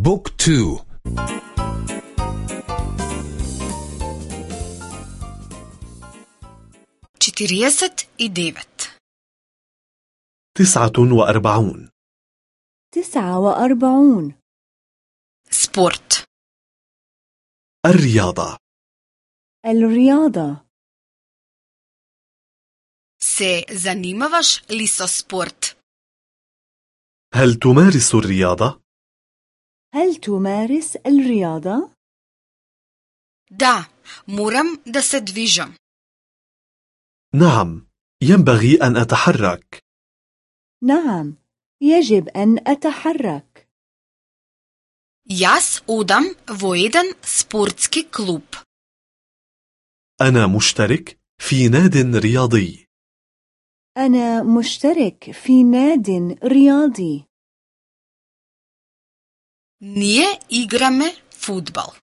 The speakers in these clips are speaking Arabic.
بوك تو. i devet تسعة وأربعون. تسعة وأربعون. sport الرياضة. الرياضة. Se zanimavaš li so sport? هل تمارس الرياضة؟ هل تمارس الرياضة؟ moram da se dvižam نعم ينبغي أن أتحرك. نعم يجب أن أتحرك. Odam vo jedan sportski klub. أنا مشترك في ناد رياضي. أنا مشترك في ناد رياضي. Nije igrame futbal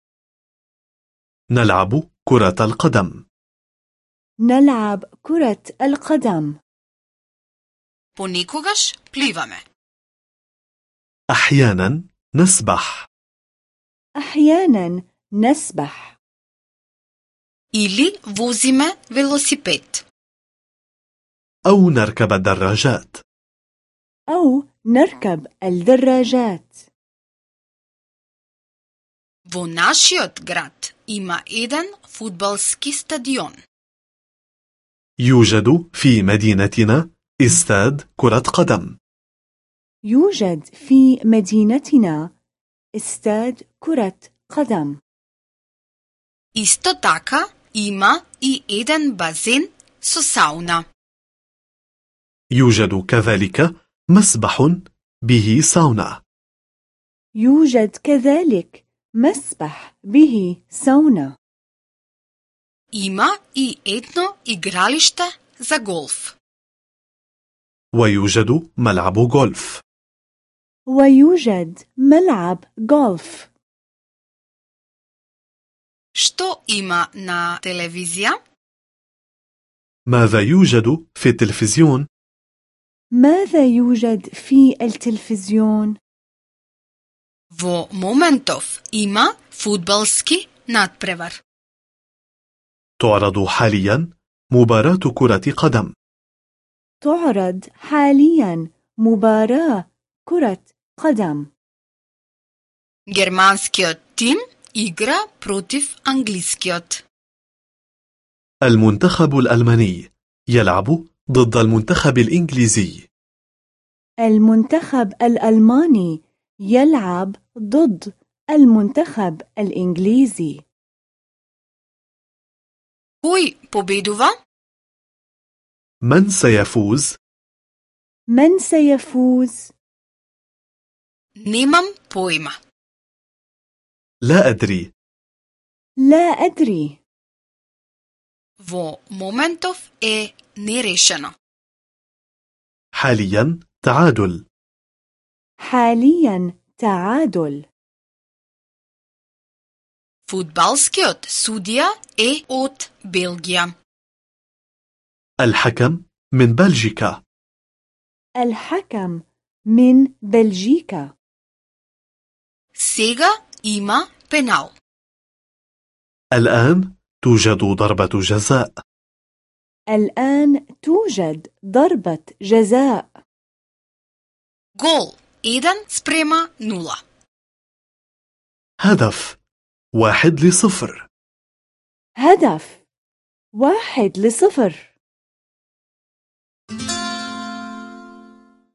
نلعب كرة القدم نلعب كرة القدم ponikogaš plivame أحيانا نسبح أحيانا نسبح ili vozime velosiped أو نركب الدراجات أو نركب الدراجات Vo našiot grad ima jedan futbalski stadion. يوجد في مدينتنا استاد كرة قدم يوجد في مدينتنا استاد كرة قدم taka ima i jedan bazen so sauna. يوجد كذلك مسبح به ساونا يوجد كذلك مسبح به سونا Ima i etno igralište za golf. ويوجد ملعب غولف ويوجد ملعب غولف Što ima na televizija? ماذا يوجد في التلفزيون؟ ماذا يوجد في التلفزيون؟ Vo momentov ima futbalski nadprevar. تعرض حاليا مباراة كرة قدم تعرض حاليا مباراة كرة قدم Germanskiot tim igra protiv angliskiot. المنتخب الألماني يلعب ضد المنتخب الإنجليزي المنتخب الألماني يلعب ضد المنتخب الإنجليزي Koji pobeduva? من سيفوز؟ من سيفوز؟ Nemam pojma. لا أدري لا أدري Vo momentov je nerešeno. حاليا تعادل حاليا تعادل Futbalskiot sudija je od Belgija. الحكم من بلجيكا الحكم من بلجيكا Сега ima penal. الآن توجد ضربة جزاء الآن توجد ضربة جزاء Gol 1 sprema 0. هدف واحد لصفر هدف واحد لصفر